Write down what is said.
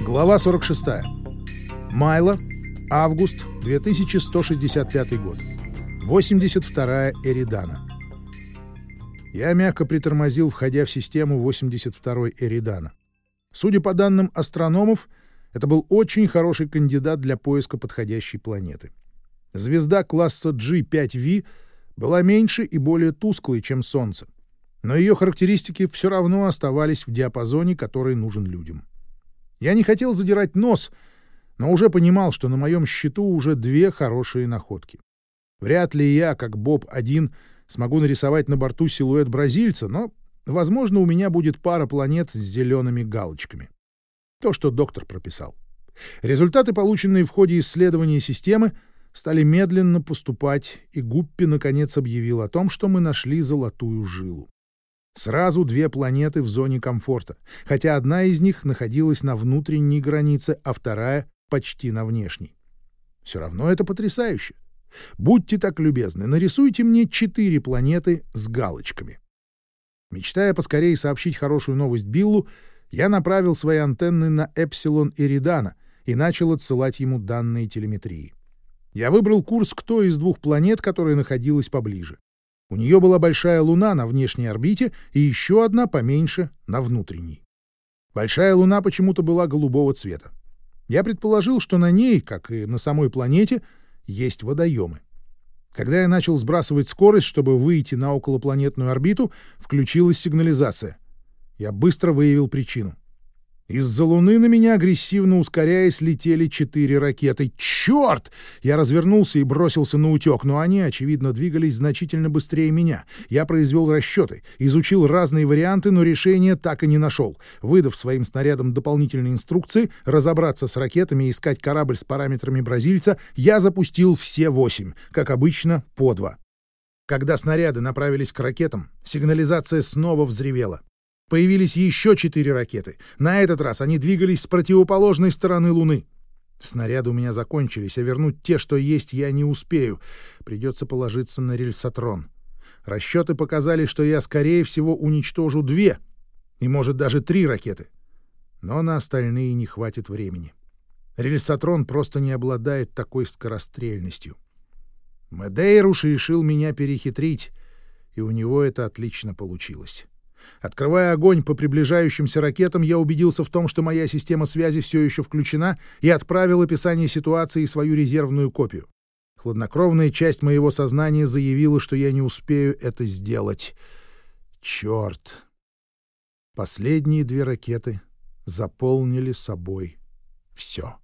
Глава 46. Майло, август 2165 год. 82-я Эридана. Я мягко притормозил, входя в систему 82-й Эридана. Судя по данным астрономов, это был очень хороший кандидат для поиска подходящей планеты. Звезда класса G5V была меньше и более тусклой, чем Солнце, но ее характеристики все равно оставались в диапазоне, который нужен людям. Я не хотел задирать нос, но уже понимал, что на моем счету уже две хорошие находки. Вряд ли я, как Боб-1, смогу нарисовать на борту силуэт бразильца, но, возможно, у меня будет пара планет с зелеными галочками. То, что доктор прописал. Результаты, полученные в ходе исследования системы, стали медленно поступать, и Гуппи наконец объявил о том, что мы нашли золотую жилу. Сразу две планеты в зоне комфорта, хотя одна из них находилась на внутренней границе, а вторая — почти на внешней. Все равно это потрясающе. Будьте так любезны, нарисуйте мне четыре планеты с галочками. Мечтая поскорее сообщить хорошую новость Биллу, я направил свои антенны на Эпсилон Эридана и начал отсылать ему данные телеметрии. Я выбрал курс к той из двух планет, которая находилась поближе. У нее была большая луна на внешней орбите и еще одна поменьше на внутренней. Большая луна почему-то была голубого цвета. Я предположил, что на ней, как и на самой планете, есть водоемы. Когда я начал сбрасывать скорость, чтобы выйти на околопланетную орбиту, включилась сигнализация. Я быстро выявил причину. Из-за Луны на меня, агрессивно ускоряясь, летели четыре ракеты. Черт! Я развернулся и бросился на утек, но они, очевидно, двигались значительно быстрее меня. Я произвел расчеты, изучил разные варианты, но решения так и не нашел. Выдав своим снарядам дополнительные инструкции, разобраться с ракетами и искать корабль с параметрами бразильца, я запустил все восемь, как обычно, по два. Когда снаряды направились к ракетам, сигнализация снова взревела. Появились еще четыре ракеты. На этот раз они двигались с противоположной стороны Луны. Снаряды у меня закончились, а вернуть те, что есть, я не успею. Придется положиться на рельсотрон. Расчеты показали, что я, скорее всего, уничтожу две, и, может, даже три ракеты. Но на остальные не хватит времени. Рельсотрон просто не обладает такой скорострельностью. Медейруш решил меня перехитрить, и у него это отлично получилось. Открывая огонь по приближающимся ракетам, я убедился в том, что моя система связи все еще включена, и отправил описание ситуации и свою резервную копию. Хладнокровная часть моего сознания заявила, что я не успею это сделать. Черт! Последние две ракеты заполнили собой все.